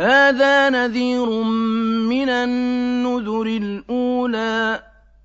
هَٰذَا نَذِيرٌ مِّنَ النُّذُرِ الْأُولَىٰ.